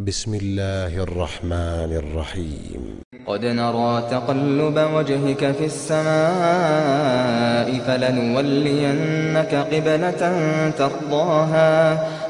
بسم الله الرحمن الرحيم. قد نرى تقلب وجهك في السماء فلنولينك قبلة ترضاها.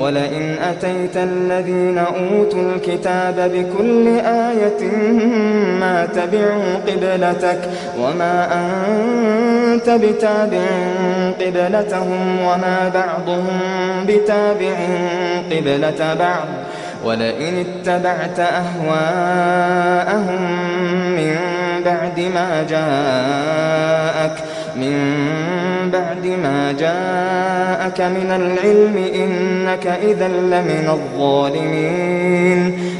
ولئن أتيت الذين أوتوا الكتاب بكل آية ما تبعوا قبلتك وما أنت بتابع قبلتهم وما بعضهم بتابع قبلة بعض ولئن اتبعت أهواءهم من بعد ما جاءك من بعد ما جاءك من العلم إنك إذا لمن الظالمين.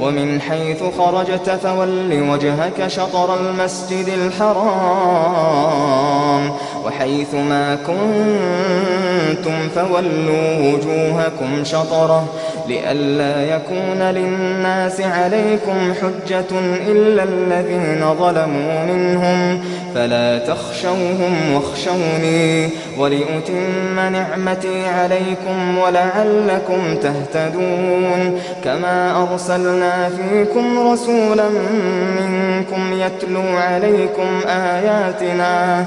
ومن حيث خرجت فول وجهك شطر المسجد الحرام. وحيث ما كنتم فولوا وجوهكم شطره لئلا يكون للناس عليكم حجة إلا الذين ظلموا منهم فلا تخشوهم واخشوني ولأتم نعمتي عليكم ولعلكم تهتدون كما أرسلنا فيكم رسولا منكم يتلو عليكم آياتنا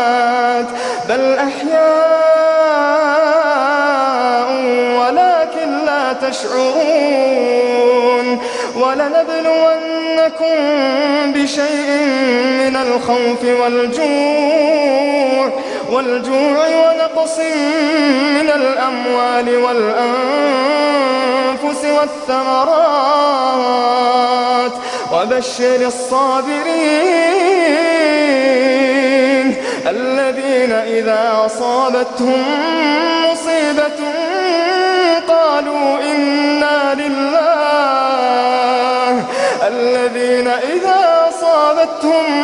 الخوف والجوع والجوع ونقص من الأموال والأنفس والثمرات. وبشر الصابرين الذين إذا أصابتهم مصيبة قالوا إنا لله. الذين إذا أصابتهم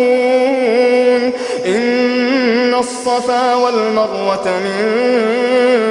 الصفا والمروة من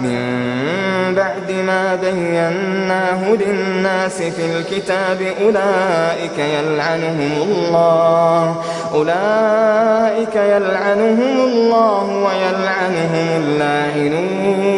من بعد ما بيناه للناس في الكتاب أولئك يلعنهم الله. أولئك يلعنهم الله ويلعنهم اللاعنون.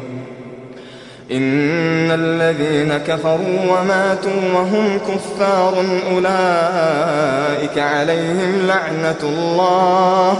إن الذين كفروا وماتوا وهم كفار أولئك عليهم لعنة الله.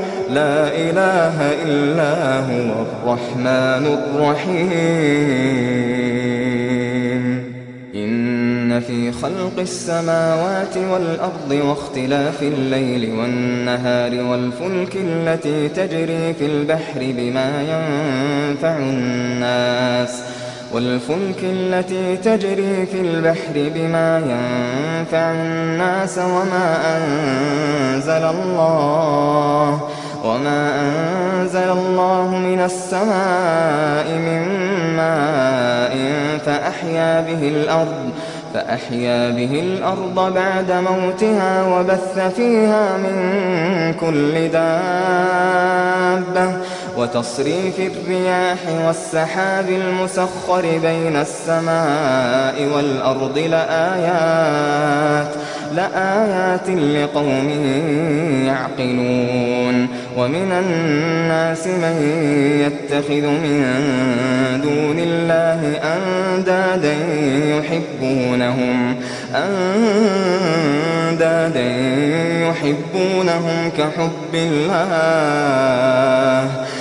لا إله إلا هو الرحمن الرحيم. إن في خلق السماوات والأرض واختلاف الليل والنهار والفلك التي تجري في البحر بما ينفع الناس والفلك التي تجري في البحر بما ينفع الناس وما أنزل الله وما أنزل الله من السماء من ماء فأحيا به الأرض فأحيا به الأرض بعد موتها وبث فيها من كل دابة وتصريف الرياح والسحاب المسخر بين السماء والأرض لآيات لآيات لقوم يعقلون ومن الناس من يتخذ من دون الله أندادا يحبونهم أندادا يحبونهم كحب الله.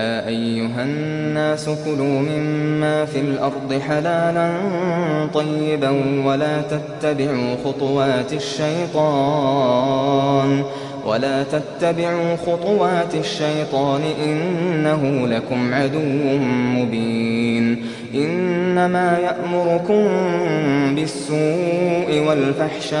يا أيها الناس كلوا مما في الأرض حلالا طيبا ولا تتبعوا خطوات الشيطان ولا تتبعوا خطوات الشيطان إنه لكم عدو مبين إنما يأمركم بالسوء والفحشاء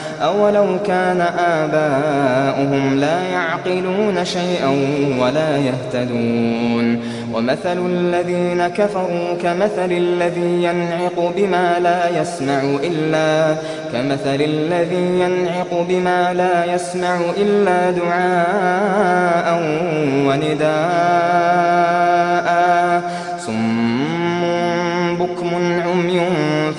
أولو كان آباؤهم لا يعقلون شيئا ولا يهتدون. ومثل الذين كفروا كمثل الذي ينعق بما لا يسمع إلا كمثل الذي ينعق بما لا يسمع إلا دعاء ونداء.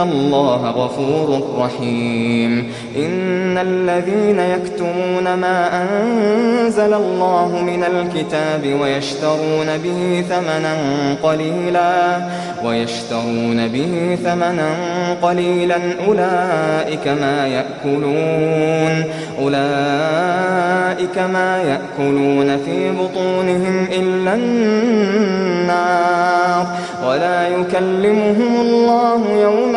الله غفور رحيم. إن الذين يكتمون ما أنزل الله من الكتاب ويشترون به ثمنا قليلا ويشترون به ثمنا قليلا أولئك ما يأكلون أولئك ما يأكلون في بطونهم إلا النار. ولا يكلمهم الله يوم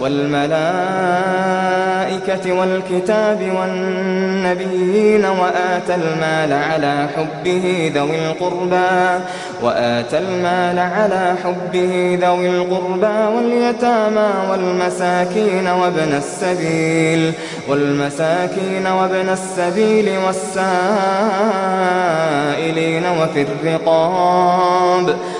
والملائكة والكتاب والنبيين وآتى المال على حبه ذوي القربى وآتى المال على حبه ذوي القربى واليتامى والمساكين وابن السبيل والمساكين وابن السبيل والسائلين وفي الرقاب.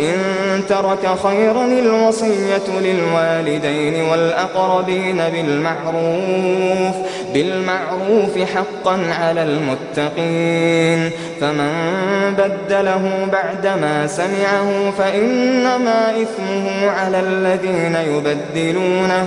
إن ترك خيرا الوصية للوالدين والأقربين بالمعروف بالمعروف حقا على المتقين. فمن بدله بعدما سمعه فإنما إثمه على الذين يبدلونه.